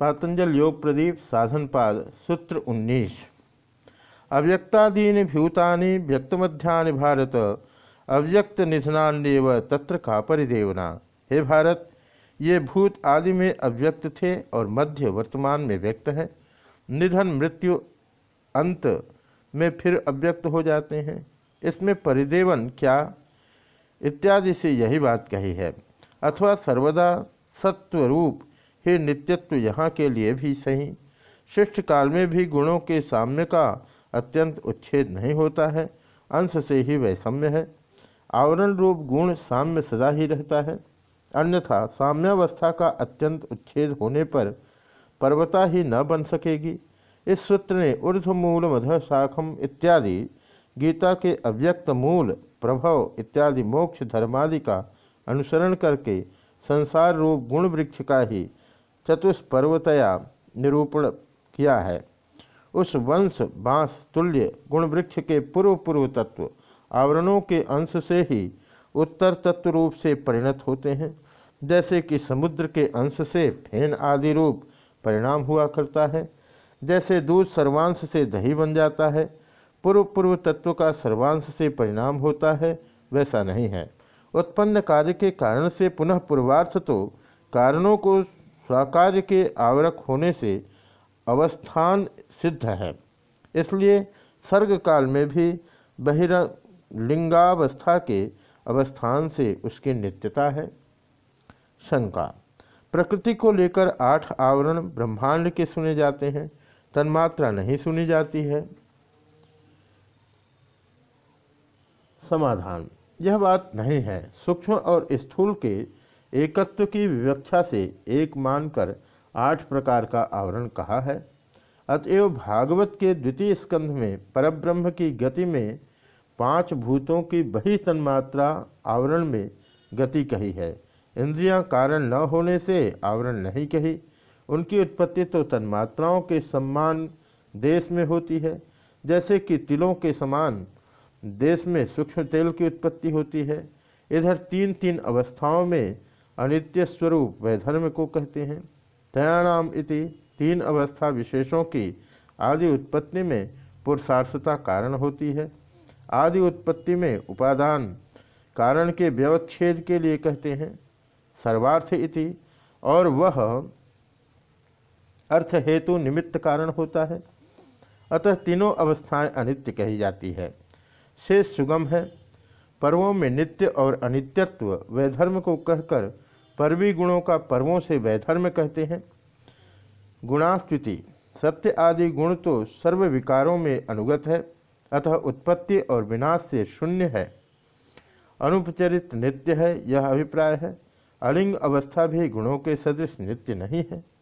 पातंजल योग प्रदीप साधनपाद, सूत्र उन्नीस। अव्यक्तादीनि भूतानि, व्यक्तमध्यानि भारत, अव्यक्त निधनान्यव तत्र का परिदेवना? हे भारत, ये भूत आदि में अव्यक्त थे और मध्य वर्तमान में व्यक्त है, निधन, मृत्यु, अंत में फिर अव्यक्त हो जाते हैं। इसमें परिदेवन क्या? इत्यादि से यही बात कही है। अथवा सर्वदा सत्वरूप ही नित्यत्व यहाँ के लिए भी सही। शिष्ट काल में भी गुणों के साम्य का अत्यंत उच्छेद नहीं होता है। अंश से ही वैषम्य है। आवरण रूप गुण साम्य सदा ही रहता है। अन्यथा साम्यावस्था का अत्यंत उच्छेद होने पर पर्वता ही न बन सकेगी। इस सूत्र ने ऊर्ध्व मूल मध शाखम इत्यादि, गीता के अव्यक्त मूल, प्रभव इत्यादि मोक्ष धर्मादि का अनुसरण करके संसार रूप गुण वृक्ष का ही चतुष्पर्वतया निरूपण किया है। उस वंश, बाँस, तुल्य गुण वृक्ष के पूर्व पूर्व तत्व आवरणों के अंश से ही उत्तर तत्व रूप से परिणत होते हैं, जैसे कि समुद्र के अंश से फेन आदि रूप परिणाम हुआ करता है, जैसे दूध सर्वांश से दही बन जाता है पूर्व पूर्व तत्व का सर्वांश से परिणाम होता है, वैसा नहीं है। उत्पन्न कार्य के कारण से पुनः पूर्वार्थ तो कारणों को स्वाकार्य के आवरक होने से अवस्थान सिद्ध है। इसलिए सर्ग काल में भी बहिर्लिंगावस्था के अवस्थान से उसकी नित्यता है। शंका। प्रकृति को लेकर आठ आवरण ब्रह्मांड के सुने जाते हैं, तन्मात्रा नहीं सुनी जाती है। समाधान। यह बात नहीं है। सूक्ष्म और स्थूल के एकत्व की विवक्षा से एक मानकर आठ प्रकार का आवरण कहा है। अतएव भागवत के द्वितीय स्कंध में परब्रह्म की गति में पाँच भूतों की बही तन्मात्रा आवरण में गति कही है। इंद्रियाँ कारण न होने से आवरण नहीं कही। उनकी उत्पत्ति तो तन्मात्राओं के सम्मान देश में होती है। जैसे कि तिलों के समान देश में सूक्ष्म तेल की उत्पत्ति होती है। इधर तीन तीन अवस्थाओं में अनित्य स्वरूप वैधर्म को कहते हैं। तयाणाम इति तीन अवस्था विशेषों की आदि उत्पत्ति में पुरुषार्थता कारण होती है। आदि उत्पत्ति में उपादान कारण के व्यवच्छेद के लिए कहते हैं। सर्वार्थ इति और वह अर्थ हेतु निमित्त कारण होता है। अतः तीनों अवस्थाएँ अनित्य कही जाती है। शेष सुगम है। पर्वों में नित्य और अनित्यत्व वैधर्म को कहकर पर्वी गुणों का पर्वों से वैधर्म कहते हैं। गुणास्तुति सत्य आदि गुण तो सर्व विकारों में अनुगत है, अतः उत्पत्ति और विनाश से शून्य है। अनुपचरित नित्य है, यह अभिप्राय है। अलिंग अवस्था भी गुणों के सदृश नित्य नहीं है।